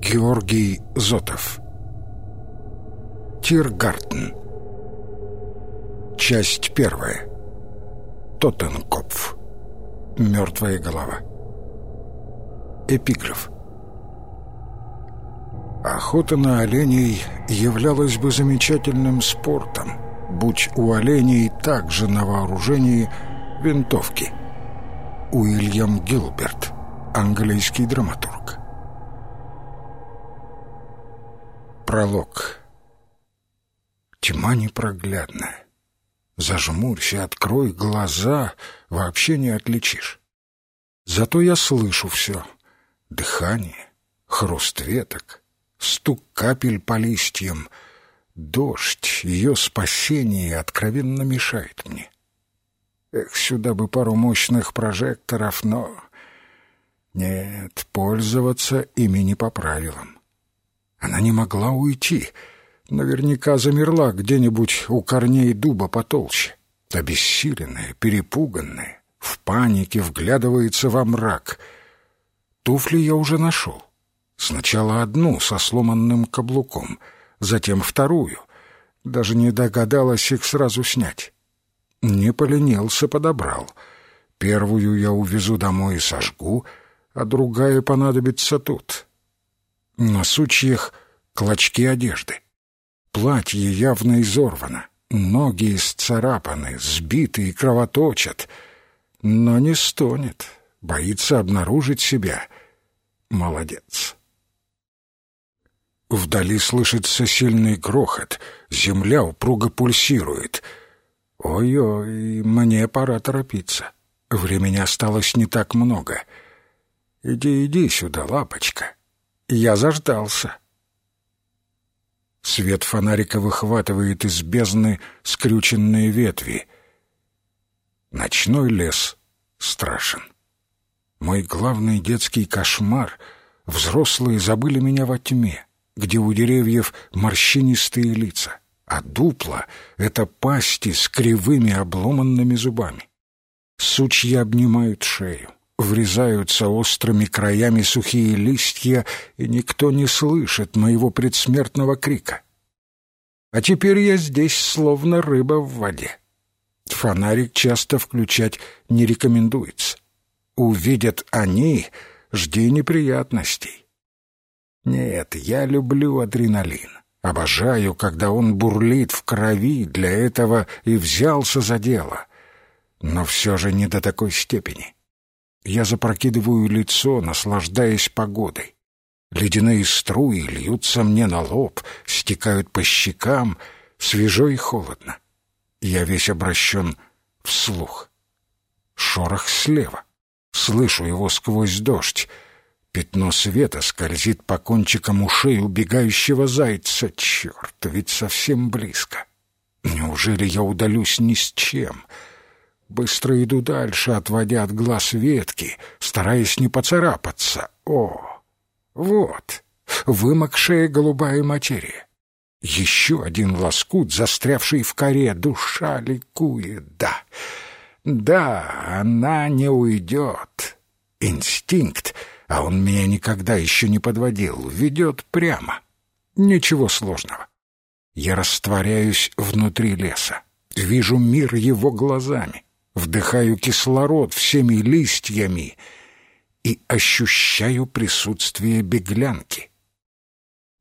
Георгий Зотов. Тиргартен. Часть первая. Тоттенкопф Мертвая голова. Эпиграф Охота на оленей являлась бы замечательным спортом, будь у оленей также на вооружении винтовки. Уильям Гилберт, английский драматург. Пролог. Тьма непроглядная. Зажмурься, открой глаза, вообще не отличишь. Зато я слышу все. Дыхание, хруст веток, стук капель по листьям. Дождь, ее спасение откровенно мешает мне. Эх, сюда бы пару мощных прожекторов, но... Нет, пользоваться ими не по правилам. Она не могла уйти. Наверняка замерла где-нибудь у корней дуба потолще. Обессиленная, перепуганная, в панике вглядывается во мрак. Туфли я уже нашел. Сначала одну со сломанным каблуком, затем вторую. Даже не догадалась их сразу снять. Не поленился, подобрал. Первую я увезу домой и сожгу, а другая понадобится тут. На сучьях клочки одежды. Платье явно изорвано, ноги исцарапаны, сбиты и кровоточат. Но не стонет, боится обнаружить себя. Молодец. Вдали слышится сильный грохот, земля упруго пульсирует. Ой-ой, мне пора торопиться. Времени осталось не так много. Иди, иди сюда, лапочка. Я заждался. Свет фонарика выхватывает из бездны скрюченные ветви. Ночной лес страшен. Мой главный детский кошмар — взрослые забыли меня во тьме, где у деревьев морщинистые лица, а дупла — это пасти с кривыми обломанными зубами. Сучья обнимают шею врезаются острыми краями сухие листья, и никто не слышит моего предсмертного крика. А теперь я здесь словно рыба в воде. Фонарик часто включать не рекомендуется. Увидят они, жди неприятностей. Нет, я люблю адреналин. Обожаю, когда он бурлит в крови, для этого и взялся за дело. Но все же не до такой степени. Я запрокидываю лицо, наслаждаясь погодой. Ледяные струи льются мне на лоб, стекают по щекам, свежо и холодно. Я весь обращен вслух. Шорох слева. Слышу его сквозь дождь. Пятно света скользит по кончикам ушей убегающего зайца. Черт, ведь совсем близко. Неужели я удалюсь ни с чем?» Быстро иду дальше, отводя от глаз ветки, стараясь не поцарапаться. О, вот, вымокшая голубая материя. Еще один лоскут, застрявший в коре, душа ликует. Да, да, она не уйдет. Инстинкт, а он меня никогда еще не подводил, ведет прямо. Ничего сложного. Я растворяюсь внутри леса, вижу мир его глазами вдыхаю кислород всеми листьями и ощущаю присутствие беглянки.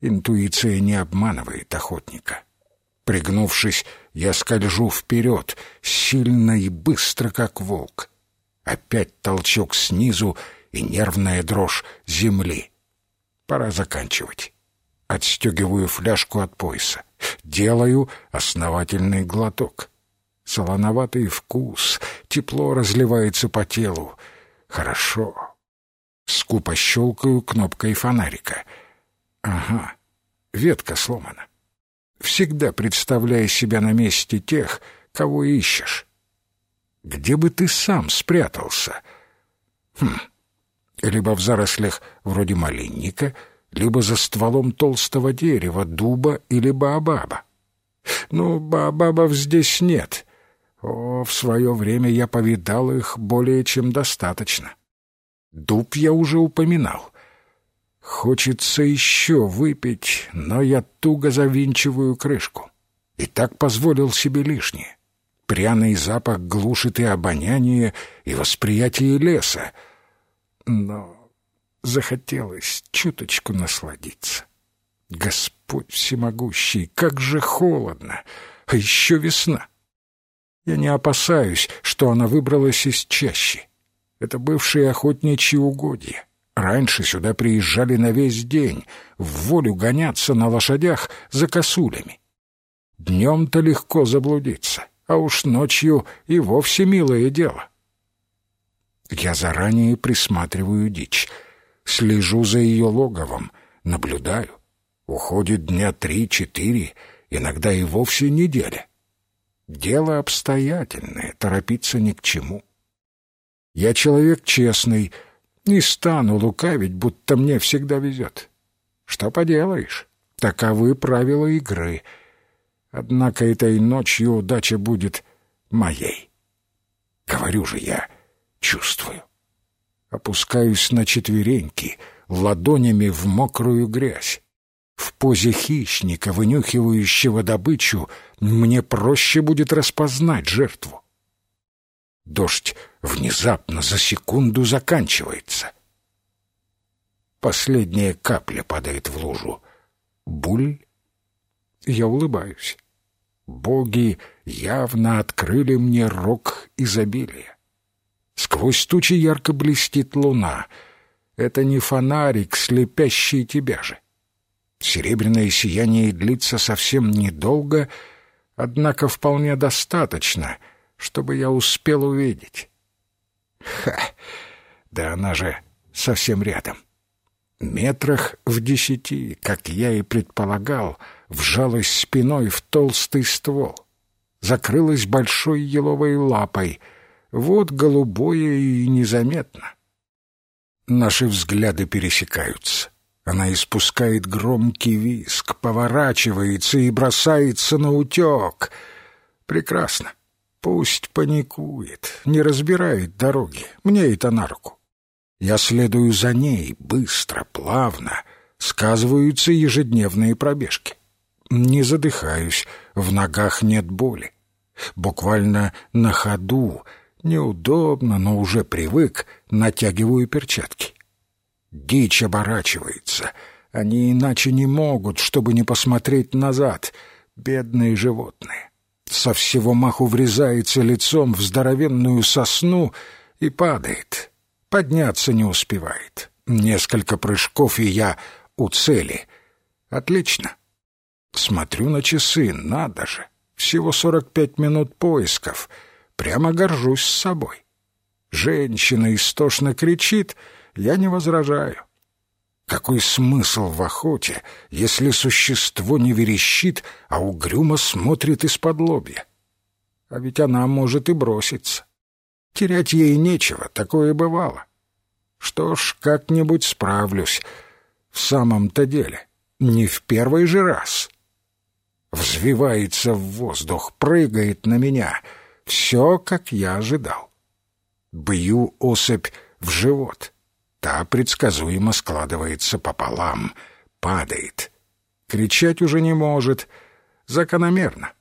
Интуиция не обманывает охотника. Пригнувшись, я скольжу вперед, сильно и быстро, как волк. Опять толчок снизу и нервная дрожь земли. Пора заканчивать. Отстегиваю фляжку от пояса. Делаю основательный глоток. Солоноватый вкус, тепло разливается по телу. Хорошо. Скупо щелкаю кнопкой фонарика. Ага, ветка сломана. Всегда представляй себя на месте тех, кого ищешь. Где бы ты сам спрятался? Хм, либо в зарослях вроде малинника, либо за стволом толстого дерева, дуба или баобаба. Ну, баобабов здесь нет. О, в свое время я повидал их более чем достаточно. Дуб я уже упоминал. Хочется еще выпить, но я туго завинчиваю крышку. И так позволил себе лишнее. Пряный запах глушит и обоняние, и восприятие леса. Но захотелось чуточку насладиться. Господь всемогущий, как же холодно! А еще весна! Я не опасаюсь, что она выбралась из чащи. Это бывшие охотничьи угодья. Раньше сюда приезжали на весь день, в волю гоняться на лошадях за косулями. Днем-то легко заблудиться, а уж ночью и вовсе милое дело. Я заранее присматриваю дичь, слежу за ее логовом, наблюдаю. Уходит дня три-четыре, иногда и вовсе неделя. Дело обстоятельное, торопиться ни к чему. Я человек честный, не стану лукавить, будто мне всегда везет. Что поделаешь, таковы правила игры. Однако этой ночью удача будет моей. Говорю же я, чувствую. Опускаюсь на четвереньки, ладонями в мокрую грязь. В позе хищника, вынюхивающего добычу, мне проще будет распознать жертву. Дождь внезапно за секунду заканчивается. Последняя капля падает в лужу. Буль. Я улыбаюсь. Боги явно открыли мне рог изобилия. Сквозь тучи ярко блестит луна. Это не фонарик, слепящий тебя же. Серебряное сияние длится совсем недолго, однако вполне достаточно, чтобы я успел увидеть. Ха! Да она же совсем рядом. Метрах в десяти, как я и предполагал, вжалась спиной в толстый ствол. Закрылась большой еловой лапой. Вот голубое и незаметно. Наши взгляды пересекаются. Она испускает громкий виск, поворачивается и бросается на утек. Прекрасно. Пусть паникует, не разбирает дороги. Мне это на руку. Я следую за ней, быстро, плавно. Сказываются ежедневные пробежки. Не задыхаюсь, в ногах нет боли. Буквально на ходу, неудобно, но уже привык, натягиваю перчатки. Дичь оборачивается. Они иначе не могут, чтобы не посмотреть назад. Бедные животные. Со всего маху врезается лицом в здоровенную сосну и падает. Подняться не успевает. Несколько прыжков, и я у цели. Отлично. Смотрю на часы, надо же. Всего сорок пять минут поисков. Прямо горжусь собой. Женщина истошно кричит — я не возражаю. Какой смысл в охоте, если существо не верещит, а угрюмо смотрит из-под лобья? А ведь она может и броситься. Терять ей нечего, такое бывало. Что ж, как-нибудь справлюсь. В самом-то деле, не в первый же раз. Взвивается в воздух, прыгает на меня. Все, как я ожидал. Бью особь в живот. Та предсказуемо складывается пополам, падает. Кричать уже не может. Закономерно.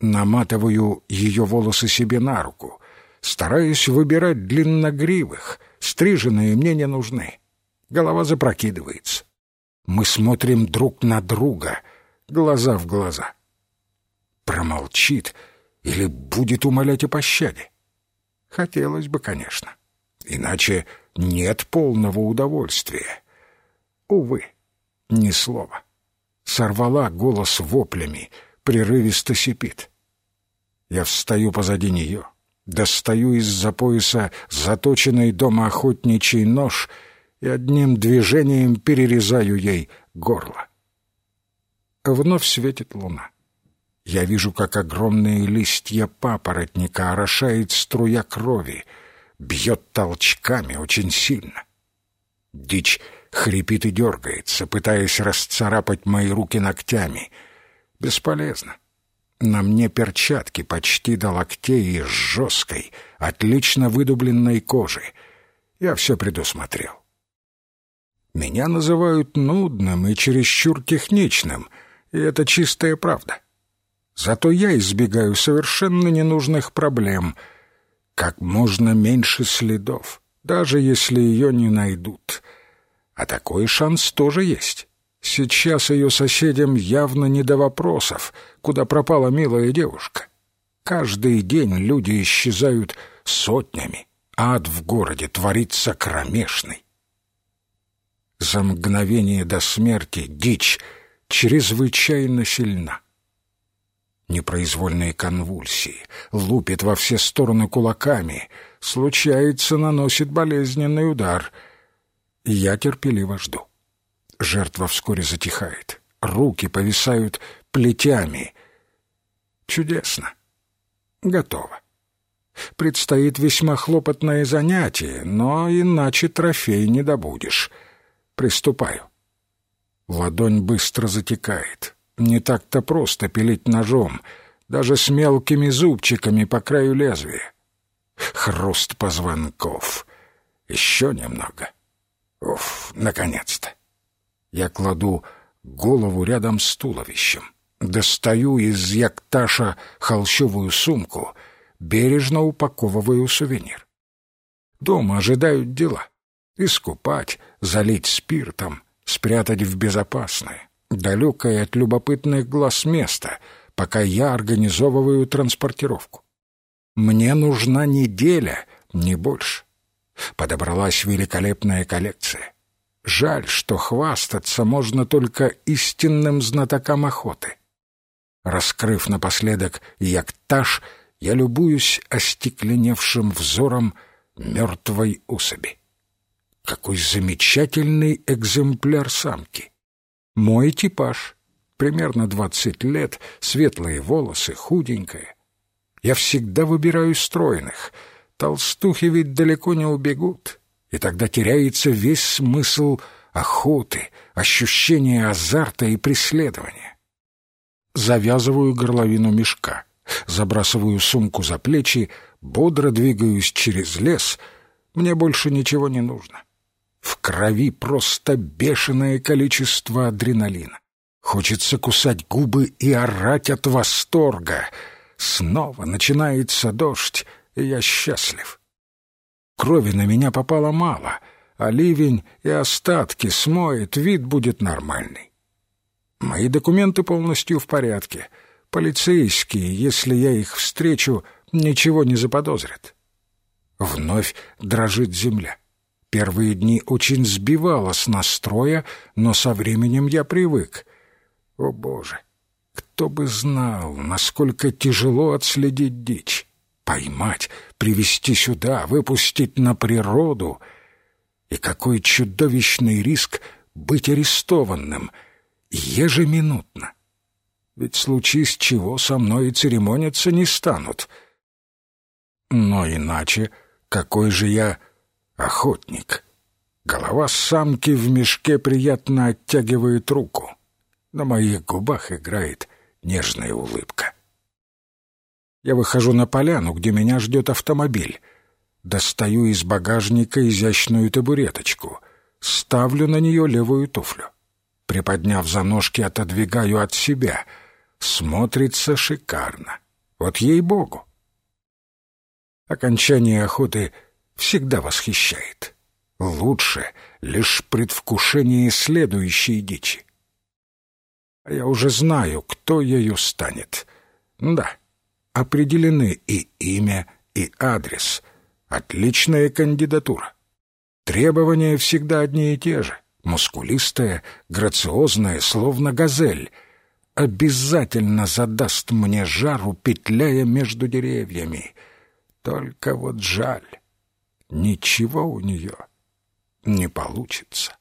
Наматываю ее волосы себе на руку. Стараюсь выбирать длинногривых. Стриженные мне не нужны. Голова запрокидывается. Мы смотрим друг на друга, глаза в глаза. Промолчит или будет умолять о пощаде? Хотелось бы, конечно. Иначе нет полного удовольствия. Увы, ни слова. Сорвала голос воплями, прерывисто сипит. Я встаю позади нее, достаю из-за пояса заточенный дома охотничий нож и одним движением перерезаю ей горло. Вновь светит луна. Я вижу, как огромные листья папоротника орошает струя крови — бьет толчками очень сильно. Дичь хрипит и дергается, пытаясь расцарапать мои руки ногтями. Бесполезно. На мне перчатки почти до локтей из жесткой, отлично выдубленной кожи. Я все предусмотрел. Меня называют нудным и чересчур техничным, и это чистая правда. Зато я избегаю совершенно ненужных проблем. Как можно меньше следов, даже если ее не найдут. А такой шанс тоже есть. Сейчас ее соседям явно не до вопросов, куда пропала милая девушка. Каждый день люди исчезают сотнями. Ад в городе творится кромешный. За мгновение до смерти дичь чрезвычайно сильна. Непроизвольные конвульсии, лупит во все стороны кулаками, случается, наносит болезненный удар. Я терпеливо жду. Жертва вскоре затихает. Руки повисают плетями. Чудесно. Готово. Предстоит весьма хлопотное занятие, но иначе трофей не добудешь. Приступаю. Ладонь быстро затекает. Не так-то просто пилить ножом, даже с мелкими зубчиками по краю лезвия. Хруст позвонков. Еще немного. Уф, наконец-то. Я кладу голову рядом с туловищем, достаю из якташа холщовую сумку, бережно упаковываю сувенир. Дома ожидают дела. Искупать, залить спиртом, спрятать в безопасное, далекое от любопытных глаз место, пока я организовываю транспортировку. Мне нужна неделя, не больше. Подобралась великолепная коллекция. Жаль, что хвастаться можно только истинным знатокам охоты. Раскрыв напоследок яктаж, я любуюсь остекленевшим взором мертвой особи. Какой замечательный экземпляр самки! Мой типаж. Примерно двадцать лет, светлые волосы, худенькая. Я всегда выбираю стройных. Толстухи ведь далеко не убегут и тогда теряется весь смысл охоты, ощущение азарта и преследования. Завязываю горловину мешка, забрасываю сумку за плечи, бодро двигаюсь через лес. Мне больше ничего не нужно. В крови просто бешеное количество адреналина. Хочется кусать губы и орать от восторга. Снова начинается дождь, и я счастлив. Крови на меня попало мало, а ливень и остатки смоет, вид будет нормальный. Мои документы полностью в порядке. Полицейские, если я их встречу, ничего не заподозрят. Вновь дрожит земля. Первые дни очень сбивало с настроя, но со временем я привык. О, Боже! Кто бы знал, насколько тяжело отследить дичь поймать, привести сюда, выпустить на природу. И какой чудовищный риск быть арестованным ежеминутно. Ведь случись чего со мной и церемониться не станут. Но иначе какой же я охотник? Голова самки в мешке приятно оттягивает руку. На моих губах играет нежная улыбка. Я выхожу на поляну, где меня ждет автомобиль. Достаю из багажника изящную табуреточку. Ставлю на нее левую туфлю. Приподняв за ножки, отодвигаю от себя. Смотрится шикарно. Вот ей-богу. Окончание охоты всегда восхищает. Лучше лишь предвкушение следующей дичи. А я уже знаю, кто ею станет. Да, определены и имя, и адрес. Отличная кандидатура. Требования всегда одни и те же. Мускулистая, грациозная, словно газель. Обязательно задаст мне жару, петляя между деревьями. Только вот жаль, ничего у нее не получится.